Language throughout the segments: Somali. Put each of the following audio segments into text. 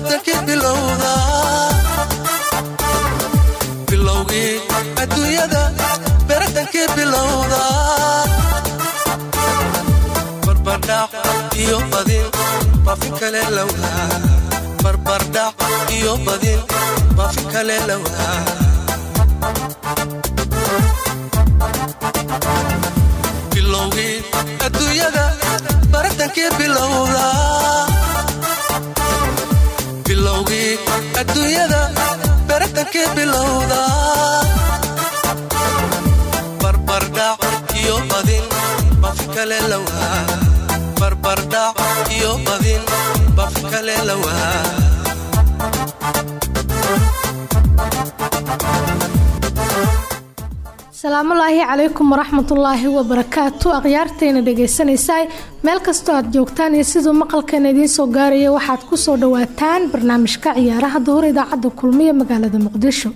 baratankii bilowda bilowgii adduunyada baratankii bilowda barbardhac iyo badin bafi kale lowdaa barbardhac iyo badin bafi kale lowdaa bilowgii adduunyada baratankii bilowda bilowgii adduunyada baratankii bilowda. Barbardhac iyo badin bafi kale lowdaa barbardhac iyo badin bafi kale lowdaa salaamullaahi calaykum waraxmatullaahi wabarakaatu akhyaartayna dhegaysanaysaa meel kastoo aad joogtaan iyo siduu maqalkeena idiin soo gaaraya waxaad ku soo dhowaataan barnaamijka ciyaaraha duhur idaacadda kulmiye magaalada muqdisho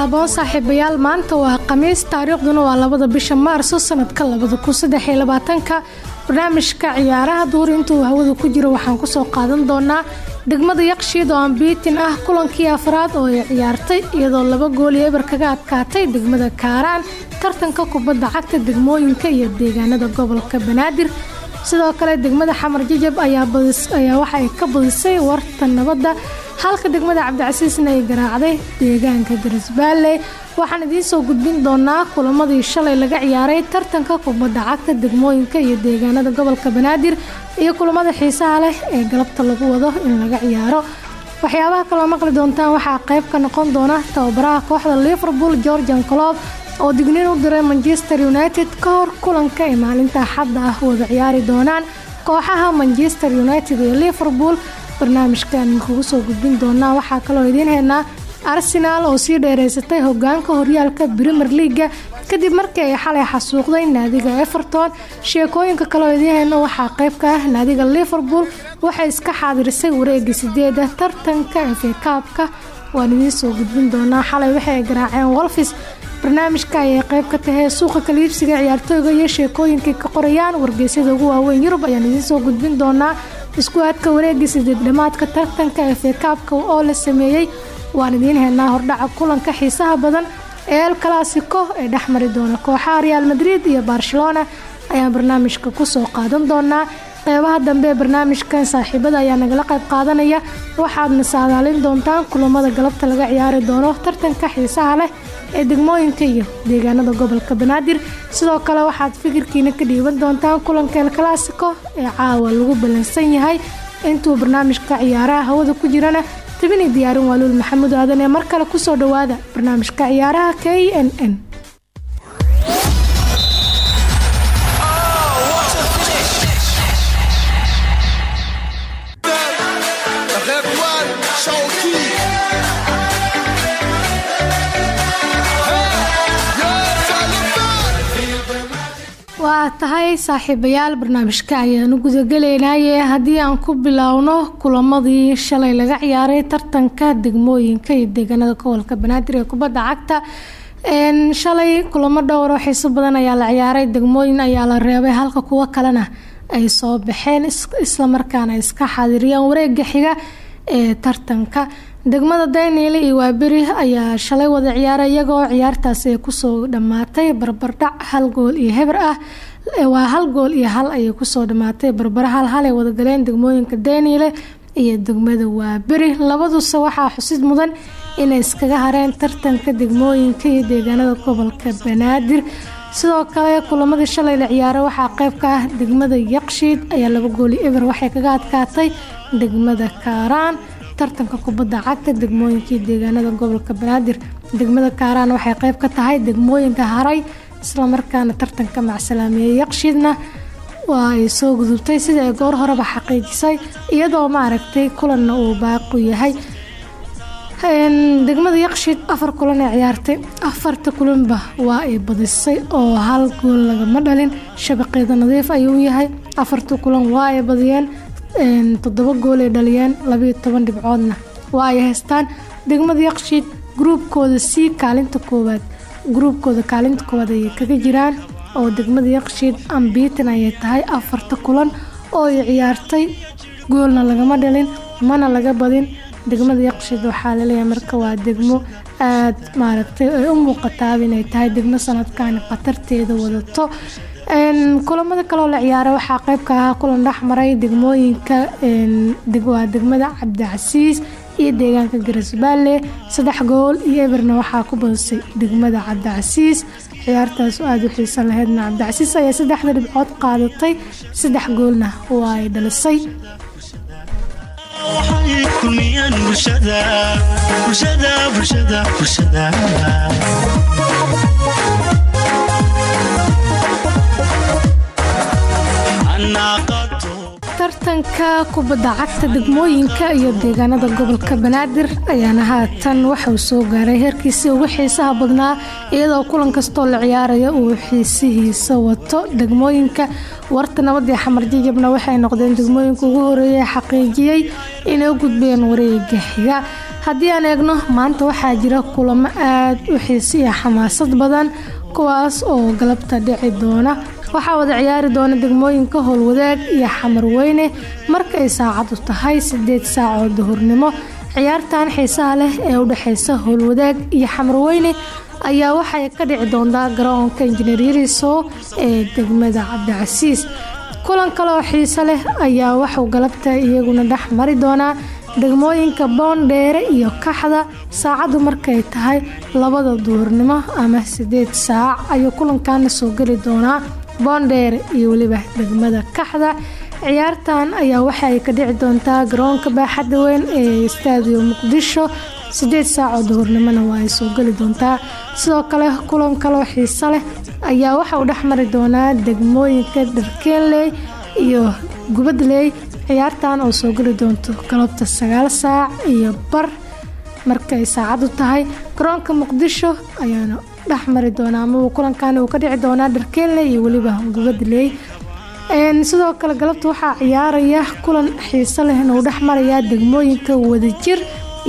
haboon saaxiibayaal maanta waa khamiis taariikhduna waa labada bisha maarso sanadka labada kun barnaamijka ciyaaraha duur intuu hawada ku jiro waxaan ku soo qaadan doonaa degmada yaqshiid oo ambiitin ah kulankii afraad oo ay ciyaartay iyadoo laba gool iyo eber kaga adkaatay degmada kaaraan tartanka kubadda cagta degmooyinka iyo deegaanada gobolka banaadir. Sidoo kale degmada xamar jajab ayaa waxa ay ka badisay warta nabadda halka degmada cabdicasiisna ay garaacday deegaanka garisbaale waxaan idiin soo gudbin doonaa kulamadii shalay laga ciyaaray tartanka kubadda cagta degmooyinka iyo deegaanada gobolka banaadir iyo kulamada xiisaha leh ee galabta lagu wado in laga ciyaaro. Waxyaabaha kaloo maqli doontaan waxaa qayb ka noqon doona tababaraha kooxda liverpool georgian clob oo digniin u diray manchester united ka hor kulanka ay maalinta axadda ah wada ciyaari doonaan. Kooxaha manchester united iyo liverpool barnaamijkan kugu soo gudbin doonaa. Waxaa kaloo idiin haynaa arsenaal oo sii dheereysatay hogaanka horyaalka premier leaga kadib markii ay xalay xasuuqday naadiga everton sheekooyinka kaloo idiin hayno waxaa qayb ka ah naadiga liverpool. Waxay iska xaadirisay wareega sideeda tartanka fa kaabka waan idiin soo gudbin doonaa xalay waxay garaaceen wolfis barnaamijka ayay qayb ka tahay suuqa kaliibsiga ciyaartooyga iyo sheekooyinkay ka qorayaan wargeysyada ugu waaweyn yurub. Ayaan idiin soo gudbin doonaa isku aadka wareegii sideed dhamaadka tartanka fa kaabka oo la sameeyey waan idiin haynaa hordhaca kulanka xiisaha badan ee el clasico ee dhexmari doona kooxaha real madrid iyo barcelona. Ayaan barnaamijka ku soo qaadan doonaa qeybaha dambe ee barnaamijkan saaxiibada ayaa nagala qayb qaadanaya. Waxaadna saadaalin doontaan kulamada galabta laga ciyaari doono tartanka xiisaha leh ee degmooyinka iyo deegaanada gobolka banaadir. Sidoo kale waxaad fikirkiina ka dhiiban doontaan kulanka el clasico ee caawa lagu ballansan yahay. Intuu barnaamijka ciyaaraha hawada ku jirana tabini diyaarin waaluul maxamuud aadan ee mar kale ku soo dhawaada barnaamijka ciyaaraha k n n Waa tahay saaxiibayaal barnaamijka ayaanu gudagaleynaaye. Haddii aan ku biloawno kulamadii shalay laga ciyaaray tartanka degmooyinka iyo deegaanada gobolka banaadir ee kubadda cagta. Shalay kulamo dhowr oo xiiso badan ayaa la ciyaaray. Degmooyin ayaa la reebay halka kuwo kalena ay soo baxeen. Islamarkaana iska xaadiriyaan wareega xiga ee tartanka. Degmada daniel iyo waaberi ayaa shalay wada ciyaaray iyagoo ciyaartaasi ay ku soo dhammaatay. Barbardhac hal gool iyo heber ah waa hal gool iyo hal ayay ku soo dhammaatay barbara hal hal ay wadagaleen degmooyinka daniel iyo degmada waaberi. Labaduse waxaa xusid mudan inay iskaga hareen tartanka degmooyinka iyo deegaanada gobolka banaadir. Sidoo kale kulamadii shalay la ciyaaray waxaa qeyb ka ah degmada yaqshiid ayaa laba gooli eber waxay kaga adkaatay degmada kaaraan. Tartanka kubadda cagta degmooyinkii deegaanada gobolka banaadir. Degmada kaaraan waxay qeyb ka tahay degmooyinka haray islamarkaana tartanka macsalaameeyey yaqshiidna waa ay soo gudubtay sida ay goor horeba xaqiijisay iyadoo maaragtay kulanna uu baaqu yahay. Degmada yaqshiid afar kulan ee ciyaartay. Afarta kulanba waa ay badisay oo hal gool lagama dhalin. Shabaqeeda nadiif ayuu yahay. Afarta kulan waa ay badiyeen. Toddoba gool ay dhaliyeen. Labayo toban dhibcoodna waa ay haystaan. Degmada yaqshiid gruubkooda sii kaalinta koowaad gruubkooda kaalinta koowaad ayay kaga jiraan oo degmada yaqshiid ambiitan ayay tahay afarta kulan oo ay ciyaartay. Goolna lagama dhalin mana laga badin. Degmada yaqshiid waxaa la leeyahay marka waa degmo aad maaragtay ay u muuqataaba inay tahay degmo sanadkan khatarteeda wadato. Kulamada kaloo la ciyaaray waxaa qeyb ka ahaa kulan dhexmaray degmooyinka waa degmada cabdicasiis iyo deegaanka garasbaale saddex gool iyo eberna waxaa ku badisay degmada cabdicasiis ciyaartaas aada u xiiso laheydna cabdicasiis ayaa saddexda dhibcood qaadatay. Saddex goolna waa ay dhalisay tartanka kubadda cagta degmooyinka iyo deegaanada gobolka banaadir ayaana haatan waxauu soo gaaray heerkiisii ugu xiisaha badnaa iyadoo kulan kastoo la ciyaaraya uu xiisihiisa wato degmooyinka. Warta nabadii xamar jijabna waxay noqdeen degmooyinka ugu horeeyay xaqiijiyey inay u gudbeen wareega xiga. Haddii aan eegno maanta waxaa jira kulamo aad u xiisi iyo xamaasad badan kuwaas oo galabta dhici doona waxaa wada ciyaari doona degmooyinka howlwadaag iyo xamarweyne marka ay saacadu tahay sideed saac oo duhurnimo ciyaartan xiisaha leh ee u dhexeysa howlwadaag iyo xamarweyne ayaa waxay ka dhici doontaa garoonka injineer yariso ee degmada cabdicasiis. Kulan kale oo xiiso leh ayaa waxuu galabta iyaguna dhex mari doonaa degmooyinka boondheere iyo kaxda. Saacadu markay tahay labada duhurnimo ama sideed saac ayuu kulankaana soo geli doonaa boondheere iyo weliba degmada kaxda. Ciyaartan ayaa waxaay ka dhici doontaa garoonka baaxadda weyn ee staadiyo muqdisho. Sideed saac oo duhurnimona waa ay soo geli doontaa. Sidoo kale kulan kaloo xiiso leh ayaa waxa uu dhex mari doonaa degmooyinka dharkeenley iyo gubadley ciyaartan oo soo geli doonto galabta sagaal saac iyo bar markay saacadu tahay. Garoonka muqdisho ayaana dhex mari doonaa ama kulankan uu ka dhici doonaa dharkeenley iyo weliba gubadley. Sidoo kale galabta waxaa ciyaaraya kulan xiiso leh inuu dhex marayaa degmooyinka wadajir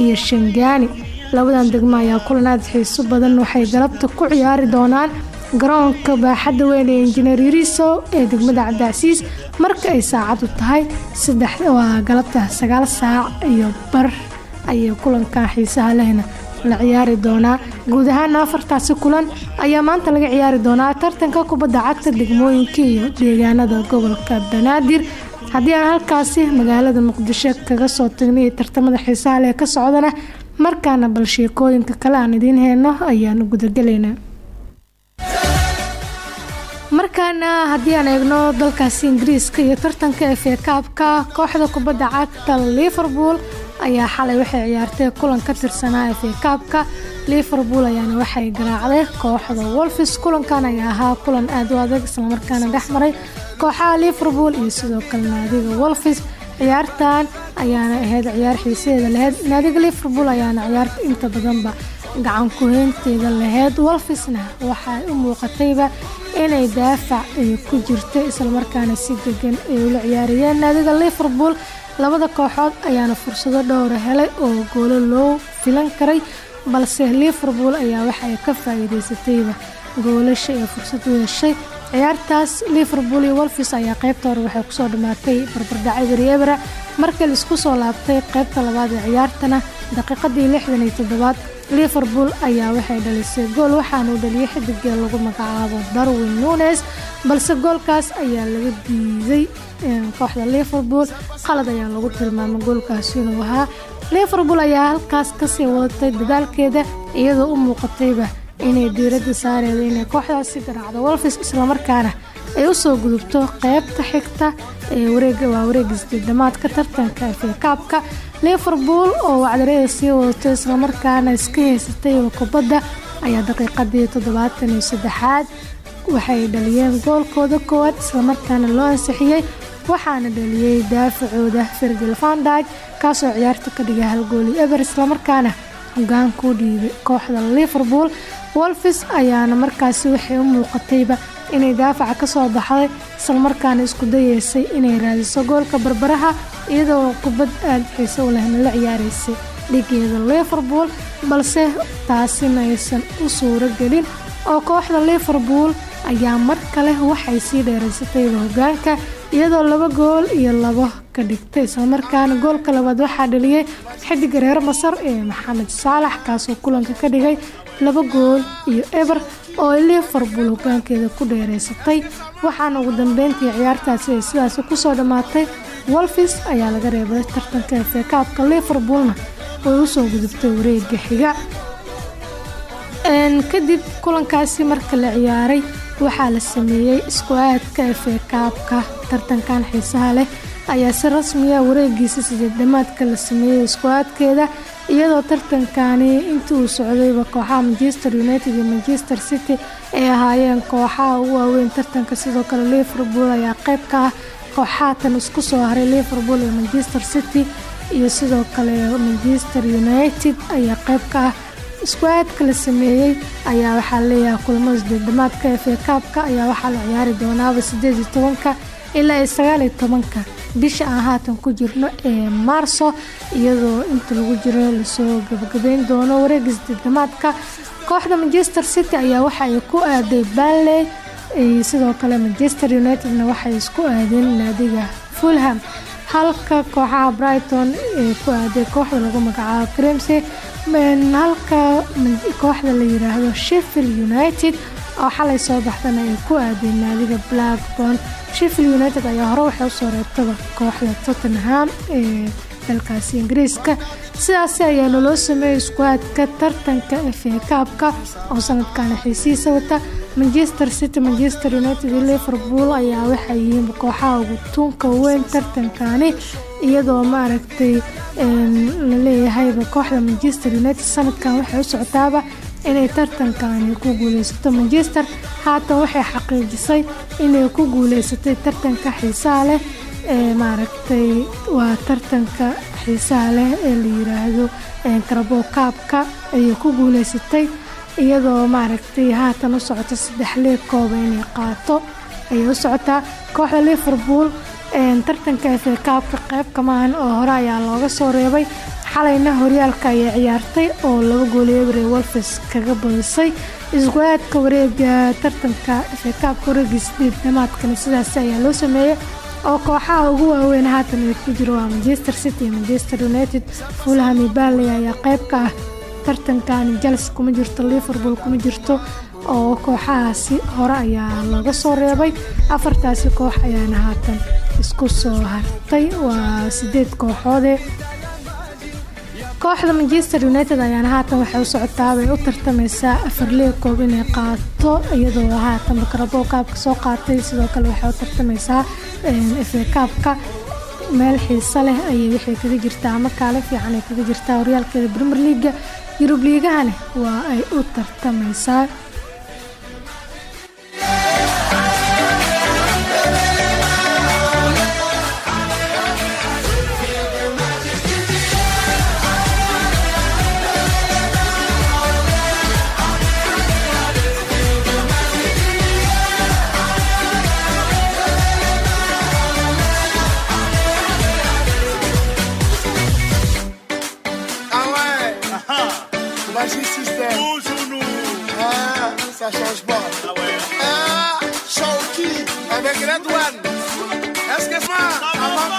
iyo shangaani. Labadan degmo ayaa kulan aada xiiso badan waxay galabta ku ciyaari doonaan garoonka baaxadda weyn ee injineer ee degmada cabdicasiis marka ay saacadu tahay saddex waa galabta sagaal saac iyo bar ayay kulankan xiisaha lehna la ciyaari doonaa guud ahaana afartaasi kulan ayaa maanta laga ciyaari doonaa tartanka kubadda cagta degmooyinka iyo deegaanada gobolka banaadir. Haddii aan halkaasi magaalada muqdisho kaga soo tagnay tartamada xiisaha leh ka socdana markaana bal sheekooyinka kale aan idiin heyno ayaanu gudagelaynaa markaana haddii aan eegno dalkaasi ingiriiska iyo tartanka efe kaabka kooxda kubadda cagta liverpool ayaa xalay waxay ciyaartay kulan ka tirsanaa efe kaabka liverpool ayaana waxay garaacday kooxda wolfis kulankan ayaa ahaa kulan aada u adag islamarkaana dhex maray kooxaha liverpool iyo sidoo kale naadiga wolfis ciyaartan ayaana ahayd ciyaar xiisaheeda laheyd naadiga liverpool ayaana ciyaarta inta badanba gacan ku-heynteeda lahayd wolfisna waxay u muuqatayba inay daafac ay ku jirtay islamarkaana si degan ay ula ciyaarayeen. Naadiga liverpool labada kooxood ayaana fursado dhowra helay oo goolo loo filan karay balse liverpool ayaa waxay ka faa'iidaysatayba goolasha ee fursad u ciyaartaas liverpool iyo wolfis ayaa qaybta hore waxay ku soo dhammaatay barbardhac eberi ebera markii la isku soo laabtay qaybta labaad ee ciyaartana daqiiqadii lixdan iyo toddobaad liverpool ayaa waxay dhalisay gool waxaana uu dhaliyay xidigee lagu magacaabo darwin nunes balse goolkaas ayaa laga diiday kooxda liverpool. Qalad ayaa lagu tilmaamay goolkaasi inuu ahaa. Liverpool ayaa halkaas ka sii wadatay dadaalkeeda iyadoo u muuqatayba inay diiradda saareeda inay kooxdaasi garaacdo wolfis islamarkaana ay u soo gudubto qeybta xigta ee wareega waa wareega sideedamaadka tartanka efekaabka liverpool oo wacdareeda sii wadato islamarkaana iska haysatay oo kubadda ayaa daqiiqadii toddobaatan iyo saddexaad waxay dhaliyeen goolkooda koowaad islamarkaana loo ansixiyey waxaana dhaliyey daafacooda fergil vandag kaasoo ciyaarta ka dhigay halgooli eber islamarkaana hogaan ku dhiibay kooxda liverpool. Wolfis ayaana markaasi waxay u muuqatayba inay daafaca ka soo baxday islamarkaana isku dayeysay inay raadiso goolka barbaraha iyadoo kubad aada xiise u lehna la ciyaaraysay dhigeeda liverpool balse taasina aysan u suuro gelin oo kooxda liverpool ayaa mar kale waxay sii dheeraysatayba hogaanka iyadoo laba gool iyo labo ka dhigtay islamarkaana goolka labaad waxaa dhaliyay xidiga reer masar ee maxamed saalax kaasoo kulanka ka dhigay laba gool iyo eber oo ay liverpool hogaankeeda ku dheeraysatay. Waxaana ugu dambeyntii ciyaartaasi ay sidaasi ku soo dhammaatay wolfis ayaa laga reebay tartanka efekaabka liverpoolna way u soo gudubtay wareega xiga. Kadib kulankaasi marka la ciyaaray waxaa la sameeyey isku aadka efekaabka tartankan xiisaha leh ayaa si rasmiya wareegiisa sideedamaadka la sameeyey isku aadkeeda iyadoo tartankani intii uu socdayba kooxaha manchester united iyo manchester city ay ahaayeen kooxaha ugu waaweyn. Tartanka sidoo kale liverpool ayaa qayb ka ah kooxaha tan isku soo haray liverpool iyo manchester city iyo sidoo kale manchester united ayaa qayb ka ah. Isku aadka la sameeyey ayaa waxaa leeyahay kulamada sideedamaadka efe kaabka ayaa waxaa la ciyaari doonaaba sideed iyo ilaa iyo sagaal bisha aan haatan ku jirno ee maarso iyadoo inta lagu jiro la soo gabagabeyn doono wareega sideedamaadka kooxda manchester city ayaa waxa ay ku aaday banley sidoo kale manchester unitedna waxay isku aadeen naadiga fulham. Halka kooxaha brighton ee ku aaday kooxda lagu magacaabo crimsey halka kooxda la yiraahdo sheffield united oo xalay soo baxdana ay ku aadeen naadiga blackburn sheffield united ayaa hore waxay u soo reebtaba kooxda tottenham ee dalkaasi ingiriiska. Sidaasi ayaana loo sameeyey isku-aadka tartanka efe kaabka oo sanadkana xiisihiisa wata manchester city manchester united iyo liverpool ayaa waxay yihiin kooxaha ugu tuunka weyn tartankani iyadoo maaragtay la leeyahayba kooxda manchester united sanadkan waxay u socotaaba inay tartankani ku guuleysato manchester. Haatan waxay xaqiijisay inay ku guuleysatay tartanka xiisaha leh ee maaragtay waa tartanka xiisaha leh ee la yiraahdo karabo kaabka ayay ku guuleysatay iyadoo maaragtay haatan u socota saddex leeg kooba inay qaato ayay u socotaa kooxda liverpool. Tartanka efe kaabka qayb kamaahan oo hore ayaa looga soo reebay xalayna horyaalka ayay ciyaartay oo laba gooli ebre wolfes kaga badisay. Isgu-aadka wareega tartanka efe kaabka wareegii sideed dhamaadkana sidaasi ayaa loo sameeyey oo kooxaha ugu waaweyn haatan ay ku jiro waa manchester city iyo manchester united. Fulham iyo barley ayaa qayb ka ah tartankani jels kuma jirto liverpool kuma jirto oo kooxahaasi hore ayaa looga soo reebay. Afartaasi koox ayaana haatan isku soo hartay. Waa sideed kooxoode kooxda manchester united ayaana haatan waxay u socotaabay u tartameysaa afar leeg koob inay qaato iyadoo haatan bakarabo kaabka soo qaatay sidoo kale waxay u tartameysaa efe kaabka meel xiise leh ayay waxay kaga jirtaa ama kaale fiican ay kaga jirtaa horyaalkeeda premier leaga yurub liigahane waa ay u tartameysaa Magie système. Ah, ça change pas. Ah, Chauki avec la douane. Est-ce que ça? Avant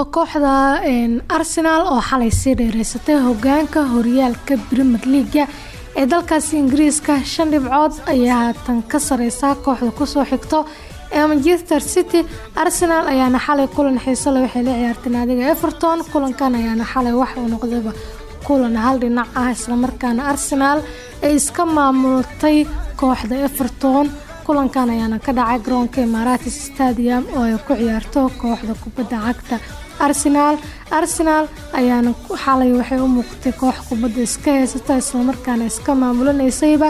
eegno kooxda arsenal oo xalay sii dheereysatay hogaanka horyaalka premier leaga ee dalkaasi ingiriiska. Shan dhibcood ayaa haatan ka sareysa kooxda ku soo xigto ee manchester city. Arsenal ayaana xalay kulan xiiso leh waxay la ciyaartay naadiga everton. Kulankan ayaana xalay wax uu noqdayba kulan hal dhinac ah islamarkaana arsenal ay iska maamulatay kooxda everton. Kulankan ayaana ka dhacay garoonka imaaratis stadium oo ay ku ciyaarto kooxda kubadda cagta arsenal. Arsenal ayaana xalay waxay u muuqatay koox kubadda iska heysata islamarkaana iska maamulanaysayba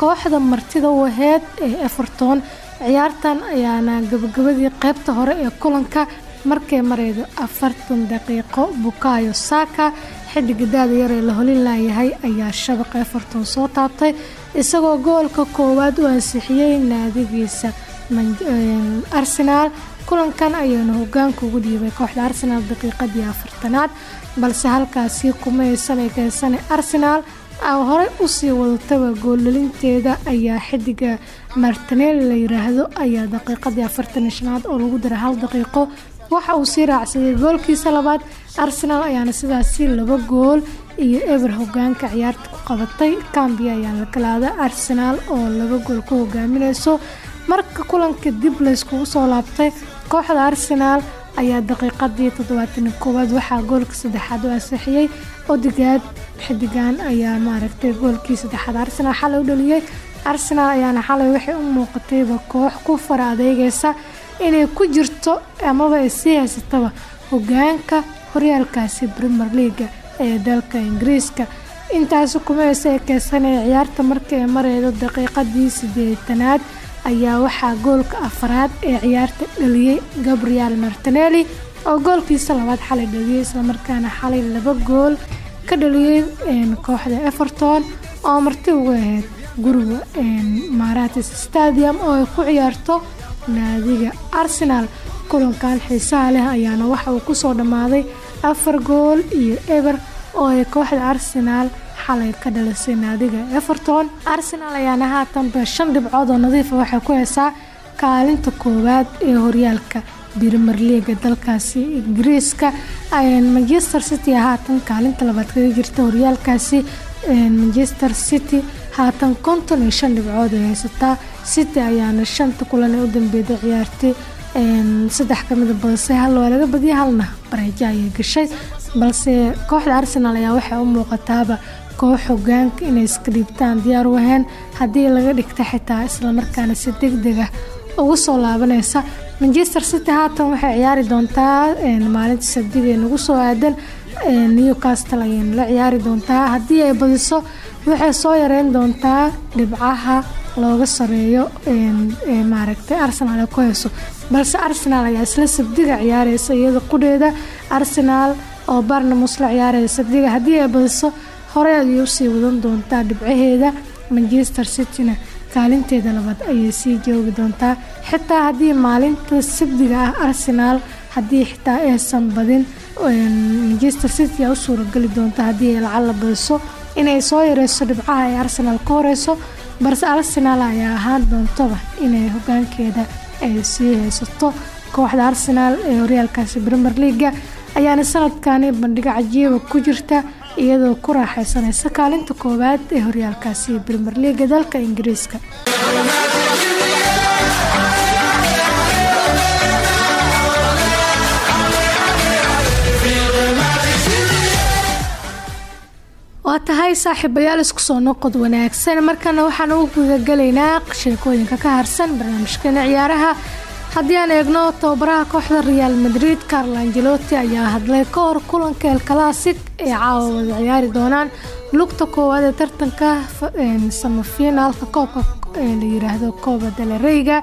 kooxda martida u aheyd ee everton ciyaartan ayaana gabagabadii qeybta hore ee kulanka. Markay mareydo afartan daqiiqo bukayo daada yar ee la holin laayahay ayaa shabaqa everton soo taabtay isagoo goolka koowaad u ansixiyey naadigiisa arsenal kulankan ayaana hogaanka ugu dhiibay kooxda arsenal daqiiqadii afartanaad balse halkaasi kuma aysan egeysana arsenal. Horey u sii wadataba gooldhalinteeda ayaa xidiga martinel la yiraahdo ayaa daqiiqadii afartan shanaad oo lagu daray hal daqiiqo. Waxa uu sii raacsaday goolkiisa labaad arsenal ayaana sidaasi laba gool iyo eber hogaanka ciyaarta ku qabatay. Cambia ayaa la galaaday arsenal oo laba gool ku hogaamineyso marka kulanka dib layskugu soo laabtay kooxda arsenal ayaa daqiiqadii toddobaatan koowaad waxaa goolka saddexaad u ansixiyey odigaad xidigan ayaa maaragtay goolkii saddexaad. Arsenal xalay u dhaliyey arsenal ayaana xalay waxay u muuqatayba koox ku fara adeegaysa inay ku jirto amaba ay sii haysataba hogaanka horyaalkaasi premier leaga ee dalka ingiriiska. Intaasi kuma aysa ekeysanaya ciyaarta markii ay mareydo daqiiqadii sideetanaad ayaa waxaa goolka afaraad ee ciyaarta dhaliyey gabriel martinelli oo goolkiisa labaad xalay dhaliyey islamarkaana xalay laba gool ka dhaliyey kooxda everton oo marti ugu ahayd guriga maratis stadium oo ay ku ciyaarto naadiga arsenal. Kulankan xiisaha leh ayaana waxa uu ku soo dhammaaday afar gool iyo eber oo ay kooxda arsenal xalay ka dhalisay naadiga everton. Arsenal ayaana haatanba shan dhibcood oo nadiifa waxay ku heysaa kaalinta koowaad ee horyaalka premier leaga dalkaasi ingiriiska manchester city haatan kaalinta labaad kaga jirta horyaalkaasi. Manchester city haatan konton iyo shan dhibcood ay haysataa. City ayaana shanta kulan ee u dambeeyay ciyaartay saddex kamida badisay hal waa laga halna bareejo ayay gashay balse kooxda arsenal ayaa waxay u muuqataaba koox hogaanka inay iska dhiibtaan diyaar u ahayn haddii laga dhigta xitaa islamarkaana si deg deg ah ugu soo laabanaysa. Manchester city haatan waxay ciyaari doontaa maalinta sabdiga ee nagu soo aadan newcastle ayayna la ciyaari doontaa. Haddii ay badiso waxay soo yareyn doontaa dhibcaha looga sareeyo maaragtay arsenal ay ku hayso. Balse arsenal ayaa isla sabdiga ciyaareysa iyada qudheeda arsenal oo barnamus la ciyaaraya sabdiga haddii ay badiso horey ayay u sii wadan doontaa dhibcaheeda manchester cityna. Kaalinteeda labaad ayay sii joogi doontaa. Xitaa haddii maalinta sabdiga ah arsenal haddii xitaa aysan badin manchester city a u suurageli doonta haddii ay lacag la badiso. Inay soo yareyso dhibcaha ay arsenal ka balse arsenal ayaa ahaan doontaba inay hogaankeeda ay sii haysato kooxda arsenal ee horyaalkaasi premier leaga ayaana sanadkani bandhigo cajiiba ku jirta iyadoo ku raaxeysanaysa kaalinta koowaad ee horyaalkaasi premier leaga dalka ingiriiska. Waa tahay saaxiibayaal isku soo noqod wanaagsan. Markana waxaan ugu gudagalaynaa sheekooyinka ka harsan barnaamijkeena ciyaaraha haddii aan eegno tababaraha kooxda real madrid carlo angelotti ayaa hadlay ka kulanka el classic ee caawa wada ciyaari doonaan lugta koowaad ee tartanka samafinaalka koobka la yiraahdo kooba dalareyga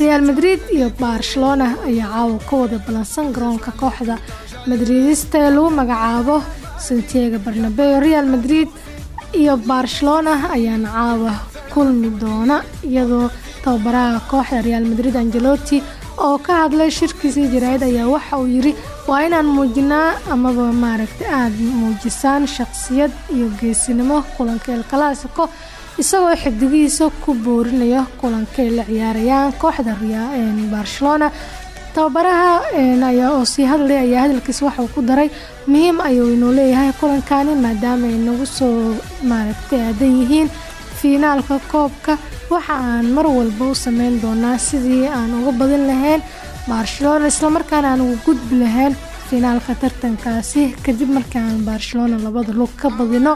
real madrid iyo barcelona ayaa caawa ka wada balansan garoonka kooxda madridista ee lagu magacaabo santiago barnabeo real madrid iyo barcelona ayaana caawa kulmi doona iyadoo tababaraha kooxda real madrid angelotti oo ka hadlay shirkiisii jaraa'id ayaa waxa uu yiri waa inaan muujinaa amaba maaragtay aada muujisaan shaqsiyad iyo geesinimo kulanka el clasico isagoo xidigihiisa ku boorinayo kulankay la ciyaarayaan kooxda barcelona. Tababaraha ayaa oo sii hadlay ayaa hadalkiisa waxauu ku daray muhiim ayuu inuu leeyahay kulankani maadaama ay nagu soo maaragtay aadan yihiin fiinaalka koobka waxa aan mar walba u sameyn doonaa sidii aan uga badin lahayn barcelona islamarkaana aan uga gudbi lahayn fiinaalka tartankaasi. Kadib markaan barcelona labada lug ka badino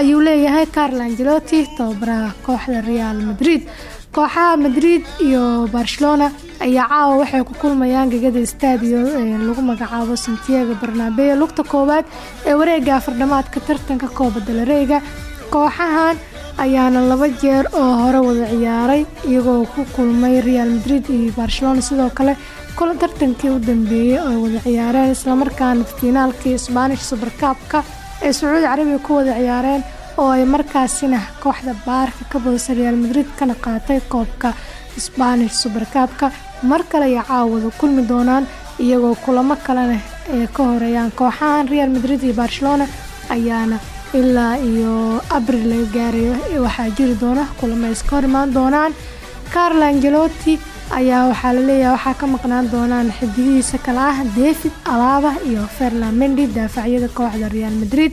ayuu leeyahay carlo angelotti tababaraha kooxda real madrid. Kooxaha madrid iyo barcelona ayaa caawa waxay ku kulmayaan stadio lagu magacaabo santiago barnabeo lugta koowaad ee wareega afardhamaadka tartanka kooba dalareyga kooxahan ayaana laba jeer oo hore wada ciyaaray iyagoo ku kulmay real madrid iyo barcelona. Sidoo kale kula tartankii u dambeeyey oo wada ciyaareen islamarkaana fiinaalkii spanish suberkaabka ee sacuudi carabiga ku wada ciyaareen oo ay markaasina kooxda baarka ka badisay real madrid kana qaatay koobka spanish suberkaabka mar kale ay caawada kulmi doonaan iyagoo kulamo kalena ee ka horeeyaan kooxahan real madrid iyo barcelona ayaana ilaa iyo abril laga gaarayo. Waxaa jiri doona kulamo iska hor imaan doonaan. Carlo angelotti ayaa waxaa la leeyahay waxaa ka maqnaan doonaan xidigihiisa kale ah david alaba iyo ferland mendi daafacyada kooxda real madrid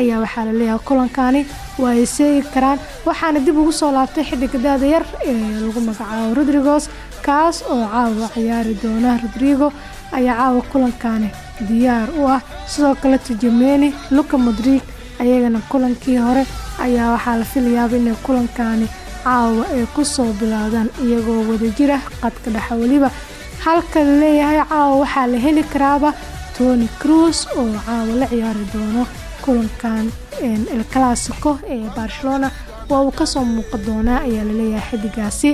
ayaa waxaa la leeyahay kulankani waa ay seegi karaan. Waxaana dib ugu soo laabtay xidiga daada yar ee lagu magacaabo rodrigos kaas oo caawa ciyaari doona. Rodrigo ayaa caawa kulankani diyaar u ah sidoo kale tujameni luka modrig ayagana kulankii hore ayaa waxaa la filayaaba inay kulankani caawa ay ku soo bilaadaan iyagoo wadajir ah qadka dhexa weliba. Halka la leeyahay caawa waxaa la heli karaaba tony cruz oo caawa la ciyaari doono kulankan el clasico ee barcelona. Waa uu ka soo muuqan doonaa ayaa la leeyahay xidigaasi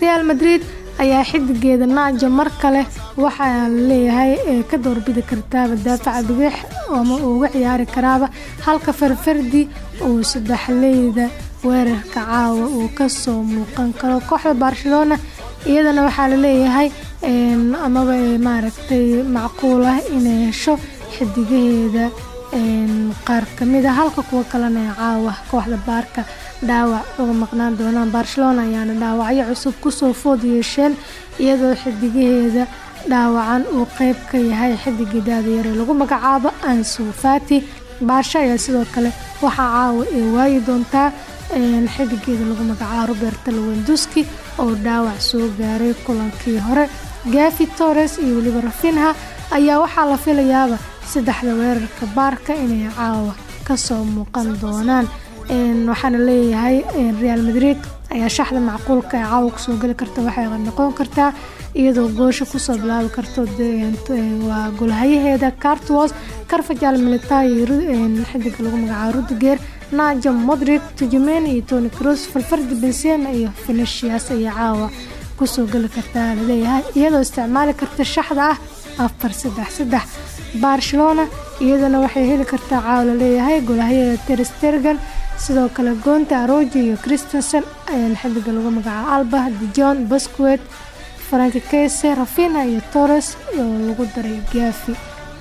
real madrid ayaa xidigeeda naaja mar kale waxaa la leeyahay ka doorbidi kartaaba daafaca bidix ama uuga ciyaari karaaba. Halka farfardi uu saddexleyda weerarka caawa uu ka soo muuqan karo kooxda barcelona iyadana waxaa la leeyahay amaba maaragtay macquul ah inay hesho xidigaheeda qaar ka mid a halka kuwa kalena ee caawa kooxda baarka dhaawac uga maqnaan doonaan barcelona ayaana dhaawacyo cusub ku soo food yeesheen iyadoo xidigaheeda dhaawacan uu qeyb ka yahay xidigii daadayare lagu magacaabo ansu fati. Baarsha ayaa sidoo kale waxaa caawa ay waayi doontaa xidigeeda lagu magacaabo robert lwenduski oo dhaawac soo gaaray kulankii hore. Gafi torres iyo weliba rafinha ayaa waxaa la filayaaba saddexda weerarka baarka inay caawa ka soo muuqan doonaan waxaana leeyahay real madrid ayaa shaxda macquulka ee caawa ku soo geli karta waxay noqon kartaa iyadoo goosha ku soo bilaabi karto waa golhayaheeda cartwas carfajal militayo xidiga lagu magacaabo rudiger naja modric tujumen iyo tony cruz falfardi benzema iyo finicias ayaa caawa ku soo geli kartaa la leeyahay iyadoo isticmaali karta shaxda ah afar saddex saddex barcelona iyadana waxay heli kartaa caawa la leeyahay golhayaheeda terstergan sidoo kale goonta aroji iyo christensen xidiga lagu magacaabo alba dijon bosquet frank kese rafina iyo torres oo lagu daray gafi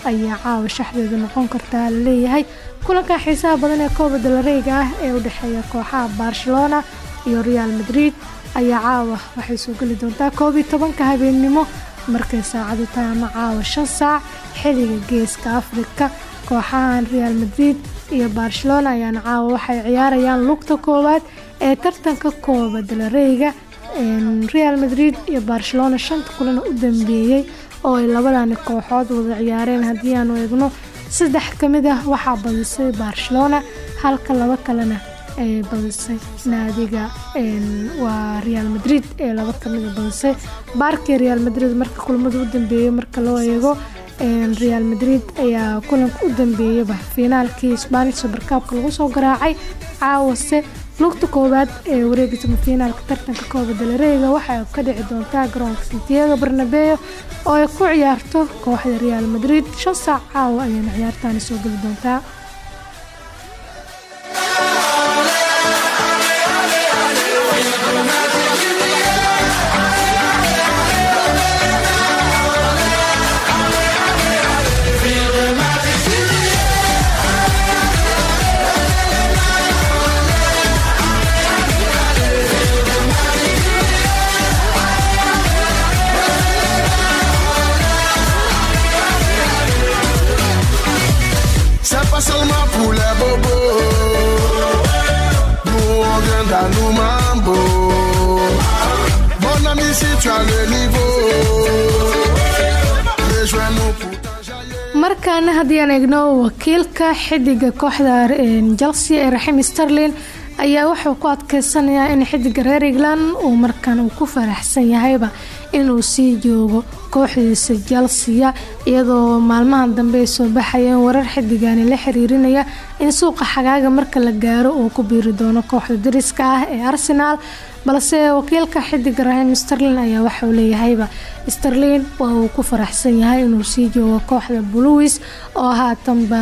ayaa caawa shaxdeedu noqon kartaa la leeyahay kulanka xiisaha badan ee kooba dalareyga ah ee u dhexeeya kooxaha barcelona iyo real madrid. Ayaa caawa waxay soo geli doontaa koob iyo tobanka habeennimo markay saacadu tahay ama caawa shan saac xilliga geeska afrika. Kooxahan real madrid iyo barcelona ayaana caawa waxay ciyaarayaan lugta koowaad ee tartanka kooba dalareyga real madrid iyo barcelona shanta kulana u dambeeyey oo ay labadani kooxood wada ciyaareen. Haddii aanu eegno saddex ka mid ah waxaa badisay barcelona halka laba kalena ay badisay naadiga waa real madrid. Ee laba kamida badisay baarkii real madrid marka kulamada u dambeeyey marka loo eego real madrid ayaa kulanka u dambeeyaba finaalkii spanish subarkaabka lagu soo garaacay. Caawase lugta koowaad ee wareega semifinaalka tartanka kooba dalareyga waxay ka dhici doontaa garoonka santiago barnabeo oo ay ku ciyaarto kooxda real madrid. Shan saac caawa ayaana ciyaartaani soo geli doontaa markaana haddii aan eegno wakiilka xidiga kooxda chelsea ee raxim sterlin ayaa wuxuu ku adkeysanayaa in xidiga reer england uu markan uu ku faraxsan yahayba inuu sii joogo kooxdiisa chelsea iyadoo maalmahan dambe ay soo baxayeen warar xidigani la xiriirinaya in suuqa xagaaga marka la gaaro uu ku biiri doono kooxda dariska ah ee arsenal. Balse wakiilka xidiga rahim sterlin ayaa waxauu leeyahayba sterlin waa uu ku faraxsan yahay inuu sii joogo kooxda bluis oo haatanba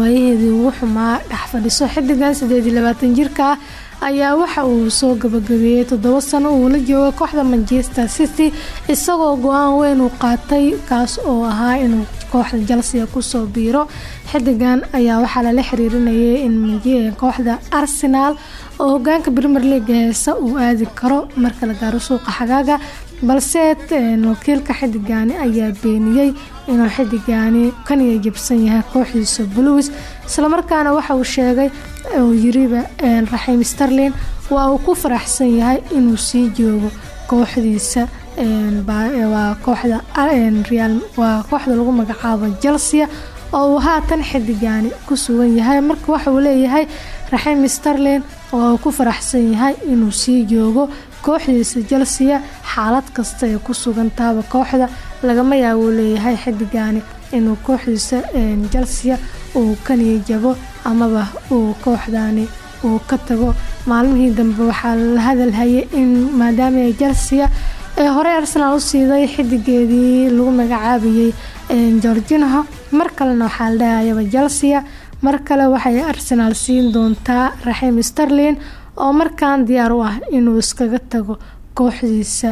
waayaheedii ugu xumaa dhex fadhiso xidigan sideed iyo labaatan jirka ah ayaa waxa uu soo gabagabeeyey toddoba sano uu la jooga kooxda manchester city isagoo go'aan weyn uu qaatay kaas oo ahaa inuu kooxda chelsea ku soo biiro. Xidigan ayaa waxaa lala xiriirinayay in kooxda arsenal oo hogaanka premier league heesa uu aadi karo marka la gaaro suuqa xagaaga balse wakiilka xidigani ayaa beeniyey inuu xidigani kaniya jabsan yahay kooxdiisa bluis islamarkaana waxa uu sheegay uu yiriba raxiim sterlin waa uu ku faraxsan yahay inuu sii joogo kooxdiisa waa kooxda waa kooxda lagu magacaabo chelsea oo uu haatan xidigani ku sugan yahay. Marka waxa uu leeyahay raxiim sterlin waa uu ku faraxsan yahay inuu sii joogo kooxdiisa chelsea xaalad kasta ay ku sugan taaba kooxda lagama yaabo uu leeyahay xidigani inuu kooxdiisa chelsea uu kaniya jabo amaba uu kooxdani uu ka tago. Maalmihii dambe waxaa la hadalhayay in maadaama chelsea ee horey arsenal u siiday xidigeedii lagu magacaabayay georginho mar kalena waxaa la dhahayaba chelsea. Mar kale waxay arsenal siin doontaa raxiim sterlin oo markaan diyaar u ah inuu iskaga tago kooxdiisa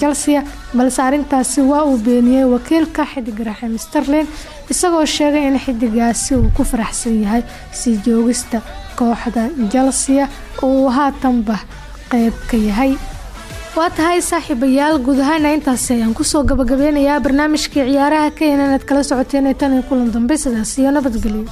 chelsea balse arintaasi waa uu beeniyey wakiilka xidiga raxiim sterlin isagoo sheegay in xidigaasi uu ku faraxsan yahay sii joogista kooxda chelsea uu haatanba qeyb ka yahay. Waa tahay saaxiibayaal guud ahaana intaasi ayaan ku soo gabagabeynayaa barnaamijkii ciyaaraha kenya. Inaad kala socoteen tan iyo kulan dambe sidaas iyo nabadgelyo